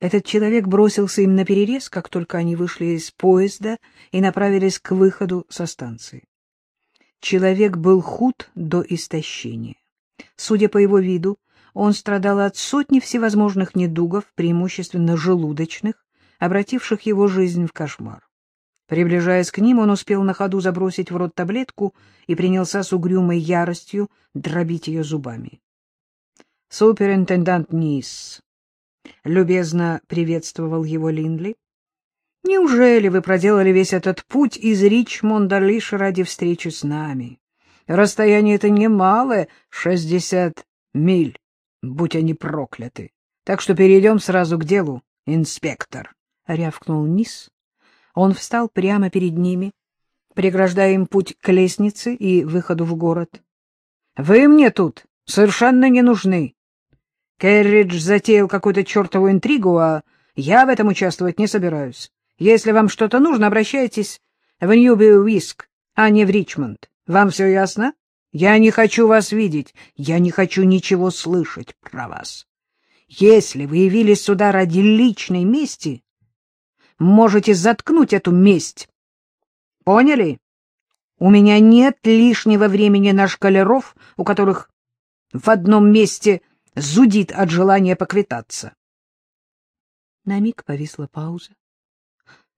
Этот человек бросился им на перерез, как только они вышли из поезда и направились к выходу со станции. Человек был худ до истощения. Судя по его виду, он страдал от сотни всевозможных недугов, преимущественно желудочных, обративших его жизнь в кошмар. Приближаясь к ним, он успел на ходу забросить в рот таблетку и принялся с угрюмой яростью дробить ее зубами. «Суперинтендант Нис», — любезно приветствовал его Линдли, — «неужели вы проделали весь этот путь из Ричмонда лишь ради встречи с нами? Расстояние это немалое — шестьдесят миль, будь они прокляты. Так что перейдем сразу к делу, инспектор», — рявкнул Нис. Он встал прямо перед ними, преграждая им путь к лестнице и выходу в город. — Вы мне тут совершенно не нужны. Керридж затеял какую-то чертову интригу, а я в этом участвовать не собираюсь. Если вам что-то нужно, обращайтесь в Ньюби-Уиск, а не в Ричмонд. Вам все ясно? Я не хочу вас видеть, я не хочу ничего слышать про вас. Если вы явились сюда ради личной мести, можете заткнуть эту месть. Поняли? У меня нет лишнего времени на шкалеров, у которых в одном месте зудит от желания поквитаться. На миг повисла пауза.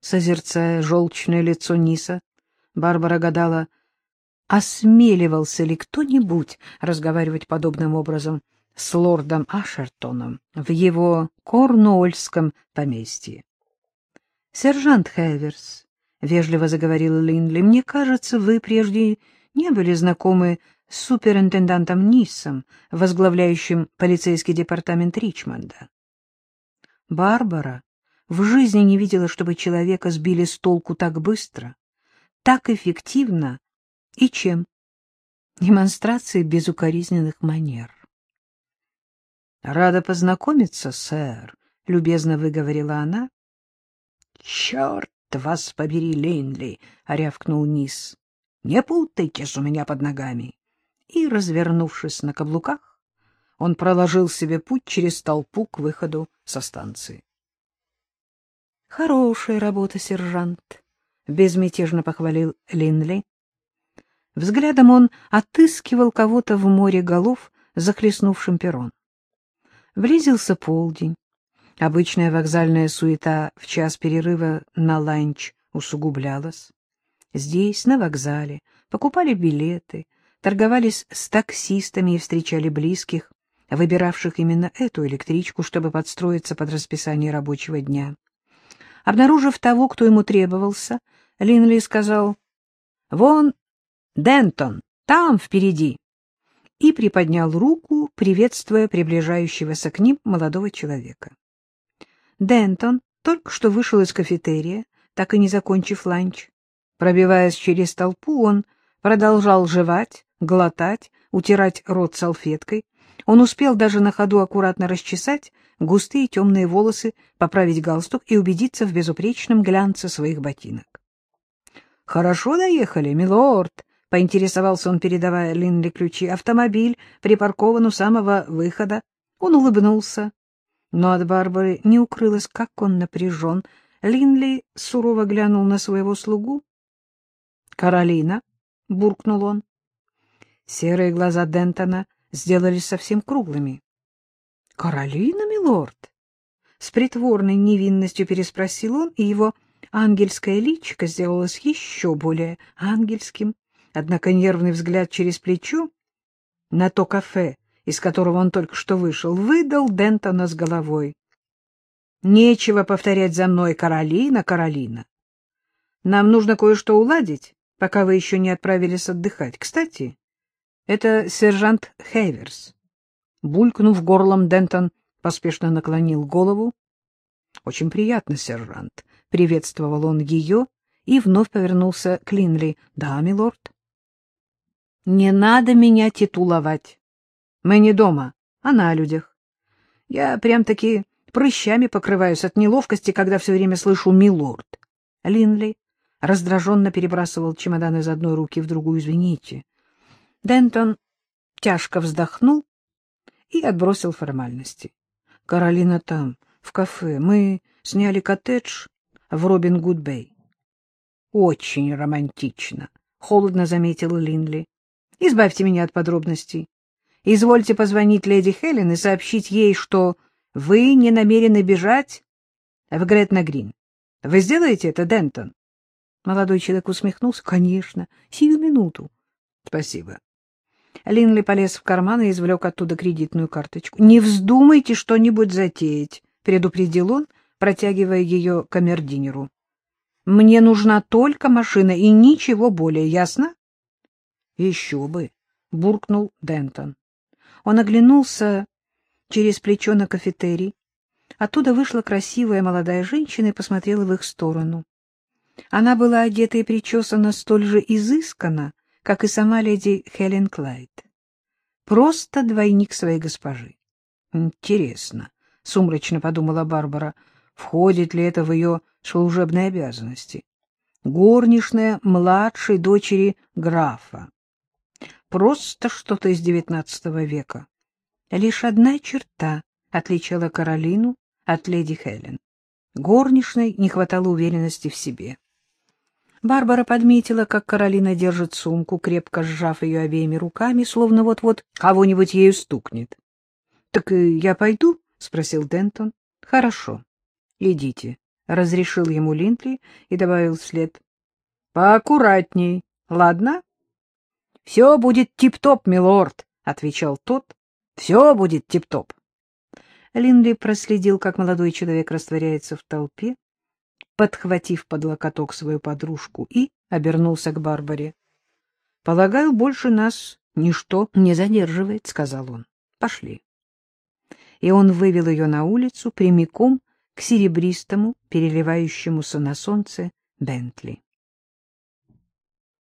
Созерцая желчное лицо Ниса, Барбара гадала, осмеливался ли кто-нибудь разговаривать подобным образом с лордом Ашертоном в его корнуольском поместье. — Сержант Хеверс, — вежливо заговорил Линли, — мне кажется, вы прежде не были знакомы суперинтендантом Ниссом, возглавляющим полицейский департамент Ричмонда. Барбара в жизни не видела, чтобы человека сбили с толку так быстро, так эффективно и чем? Демонстрации безукоризненных манер. — Рада познакомиться, сэр, — любезно выговорила она. — Черт вас побери, Лейнли! — рявкнул Низ. — Не путайтесь у меня под ногами! И, развернувшись на каблуках, он проложил себе путь через толпу к выходу со станции. — Хорошая работа, сержант! — безмятежно похвалил Линли. Взглядом он отыскивал кого-то в море голов, захлестнувшим перрон. Близился полдень. Обычная вокзальная суета в час перерыва на ланч усугублялась. Здесь, на вокзале, покупали билеты, торговались с таксистами и встречали близких, выбиравших именно эту электричку, чтобы подстроиться под расписание рабочего дня. Обнаружив того, кто ему требовался, Линли сказал, «Вон Дентон, там, впереди!» и приподнял руку, приветствуя приближающегося к ним молодого человека. Дентон только что вышел из кафетерия, так и не закончив ланч. Пробиваясь через толпу, он продолжал жевать, глотать, утирать рот салфеткой. Он успел даже на ходу аккуратно расчесать густые темные волосы, поправить галстук и убедиться в безупречном глянце своих ботинок. — Хорошо доехали, милорд, — поинтересовался он, передавая Линли ключи. — Автомобиль припаркован у самого выхода. Он улыбнулся, но от Барбары не укрылось, как он напряжен. Линли сурово глянул на своего слугу. — Каролина, — буркнул он. Серые глаза Дентона сделались совсем круглыми. — Каролина, милорд? С притворной невинностью переспросил он, и его ангельское личико сделалось еще более ангельским. Однако нервный взгляд через плечо на то кафе, из которого он только что вышел, выдал Дентона с головой. Нечего повторять за мной, Каролина, Каролина. Нам нужно кое-что уладить, пока вы еще не отправились отдыхать. Кстати, это сержант Хейверс. Булькнув горлом, Дентон поспешно наклонил голову. — Очень приятно, сержант. Приветствовал он ее и вновь повернулся к Линли. — Да, милорд. — Не надо меня титуловать. Мы не дома, а на людях. Я прям-таки прыщами покрываюсь от неловкости, когда все время слышу «милорд». Линли раздраженно перебрасывал чемодан из одной руки в другую. «Извините». Дентон тяжко вздохнул и отбросил формальности. «Каролина там, в кафе. Мы сняли коттедж в Робин-Гуд-Бэй. — Очень романтично, — холодно заметил Линли. — Избавьте меня от подробностей. Извольте позвонить леди Хелен и сообщить ей, что вы не намерены бежать в Гретна-Грин. Вы сделаете это, Дентон? Молодой человек усмехнулся. — Конечно. Сию минуту. — Спасибо. Линли полез в карман и извлек оттуда кредитную карточку. — Не вздумайте что-нибудь затеять, — предупредил он, протягивая ее камердинеру. Мне нужна только машина и ничего более, ясно? — Еще бы, — буркнул Дентон. Он оглянулся через плечо на кафетерий. Оттуда вышла красивая молодая женщина и посмотрела в их сторону. Она была одета и причесана столь же изысканно, как и сама леди Хелен Клайд. Просто двойник своей госпожи. Интересно, — сумрачно подумала Барбара, — входит ли это в ее служебные обязанности. Горничная младшей дочери графа. Просто что-то из девятнадцатого века. Лишь одна черта отличала Каролину от леди Хелен. Горничной не хватало уверенности в себе. Барбара подметила, как Каролина держит сумку, крепко сжав ее обеими руками, словно вот-вот кого-нибудь ею стукнет. — Так я пойду? — спросил Дентон. — Хорошо, идите разрешил ему Линдли и добавил вслед. — Поаккуратней, ладно? — Все будет тип-топ, милорд, — отвечал тот. — Все будет тип-топ. Линдли проследил, как молодой человек растворяется в толпе, подхватив под локоток свою подружку, и обернулся к Барбаре. — Полагаю, больше нас ничто не задерживает, — сказал он. — Пошли. И он вывел ее на улицу прямиком к серебристому, переливающемуся на солнце Бентли.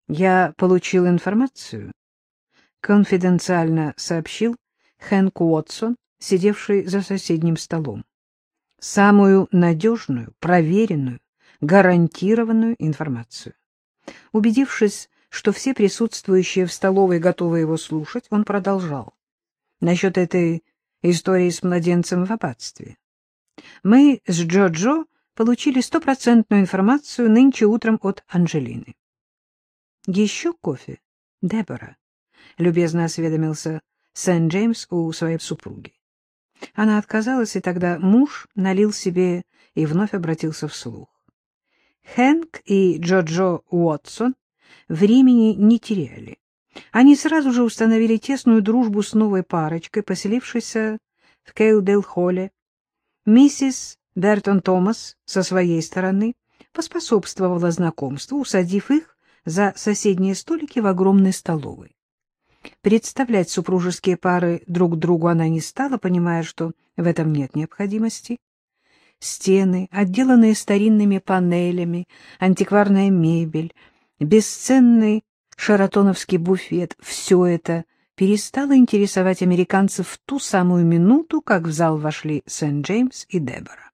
«Я получил информацию», — конфиденциально сообщил Хэнк Уотсон, сидевший за соседним столом. «Самую надежную, проверенную, гарантированную информацию». Убедившись, что все присутствующие в столовой готовы его слушать, он продолжал. Насчет этой истории с младенцем в аббатстве. Мы с Джо-Джо получили стопроцентную информацию нынче утром от Анжелины. — Еще кофе, Дебора? — любезно осведомился Сент-Джеймс у своей супруги. Она отказалась, и тогда муж налил себе и вновь обратился вслух. Хэнк и Джо-Джо Уотсон времени не теряли. Они сразу же установили тесную дружбу с новой парочкой, поселившейся в Кейудел-Холле Миссис Бертон Томас со своей стороны поспособствовала знакомству, усадив их за соседние столики в огромной столовой. Представлять супружеские пары друг другу она не стала, понимая, что в этом нет необходимости. Стены, отделанные старинными панелями, антикварная мебель, бесценный шаратоновский буфет — все это перестало интересовать американцев в ту самую минуту, как в зал вошли Сент-Джеймс и Дебора.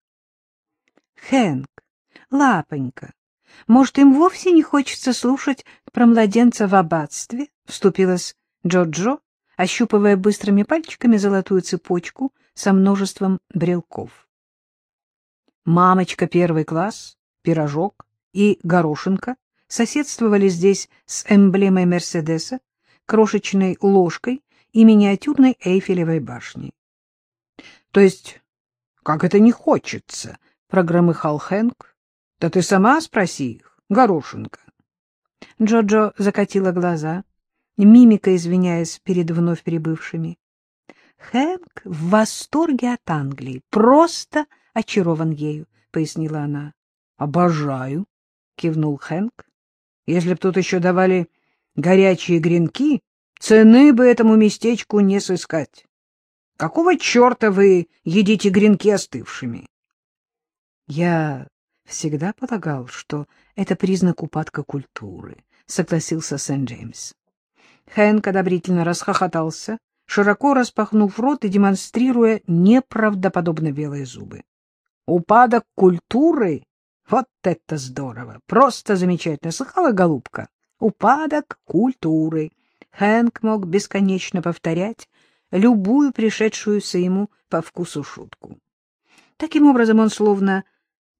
«Хэнк, лапонька, может, им вовсе не хочется слушать про младенца в аббатстве?» — вступилась Джо-Джо, ощупывая быстрыми пальчиками золотую цепочку со множеством брелков. Мамочка первый класс, пирожок и горошинка соседствовали здесь с эмблемой Мерседеса, крошечной ложкой и миниатюрной Эйфелевой башней. — То есть, как это не хочется? — прогромыхал Хэнк. — Да ты сама спроси их, горошинка. Джоджо -Джо закатила глаза, мимика извиняясь перед вновь прибывшими. Хэнк в восторге от Англии, просто очарован ею, — пояснила она. — Обожаю, — кивнул Хэнк. — Если б тут еще давали горячие гренки, цены бы этому местечку не сыскать. Какого черта вы едите гренки остывшими? Я всегда полагал, что это признак упадка культуры, согласился Сент-Джеймс. Хэнк одобрительно расхохотался, широко распахнув рот и демонстрируя неправдоподобно белые зубы. Упадок культуры? Вот это здорово! Просто замечательно! Слыхала, голубка? Упадок культуры. Хэнк мог бесконечно повторять любую пришедшуюся ему по вкусу шутку. Таким образом, он словно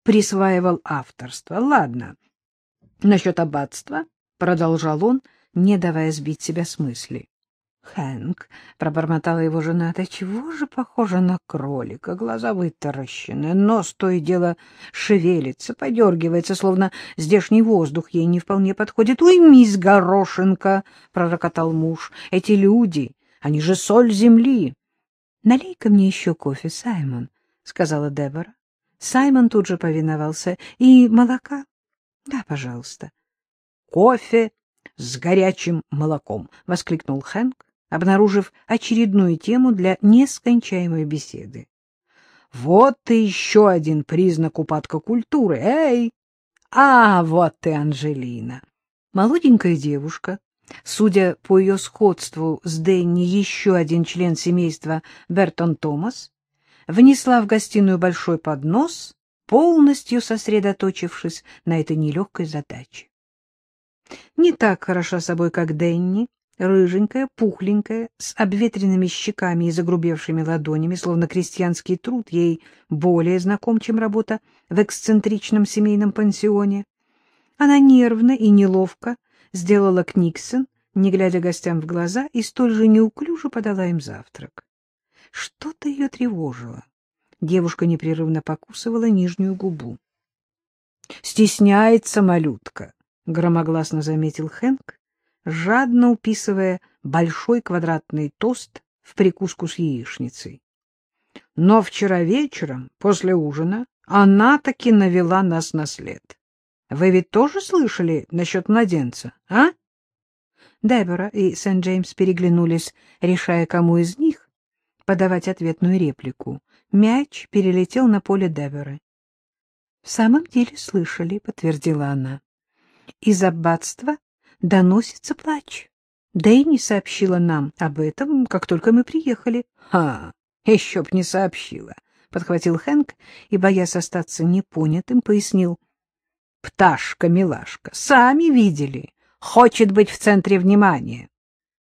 присваивал авторство. Ладно, насчет аббатства, — продолжал он, не давая сбить себя с мысли. Хэнк, — пробормотала его жена, — ты чего же похожа на кролика? Глаза вытаращены, нос то и дело шевелится, подергивается, словно здешний воздух ей не вполне подходит. — Уймись, горошинка! — пророкотал муж. — Эти люди, они же соль земли. — Налей-ка мне еще кофе, Саймон, — сказала Дебора. Саймон тут же повиновался. — И молока? — Да, пожалуйста. — Кофе с горячим молоком! — воскликнул Хэнк обнаружив очередную тему для нескончаемой беседы. Вот и еще один признак упадка культуры. Эй! А, вот ты, Анжелина! Молоденькая девушка, судя по ее сходству с Дэнни, еще один член семейства Бертон Томас, внесла в гостиную большой поднос, полностью сосредоточившись на этой нелегкой задаче. Не так хороша собой, как Дэнни, рыженькая, пухленькая, с обветренными щеками и загрубевшими ладонями, словно крестьянский труд, ей более знаком, чем работа в эксцентричном семейном пансионе. Она нервно и неловко сделала книксон, не глядя гостям в глаза, и столь же неуклюже подала им завтрак. Что-то ее тревожило. Девушка непрерывно покусывала нижнюю губу. — Стесняется малютка, — громогласно заметил Хэнк, жадно уписывая большой квадратный тост в прикуску с яичницей. Но вчера вечером, после ужина, она таки навела нас на след. Вы ведь тоже слышали насчет младенца, а? Дебора и Сент-Джеймс переглянулись, решая, кому из них подавать ответную реплику. Мяч перелетел на поле Деборы. — В самом деле слышали, — подтвердила она. — Из аббатства доносится плач. Дэнни сообщила нам об этом, как только мы приехали. — Ха, еще б не сообщила, — подхватил Хэнк и, боясь остаться непонятым, пояснил. — Пташка-милашка, сами видели, хочет быть в центре внимания.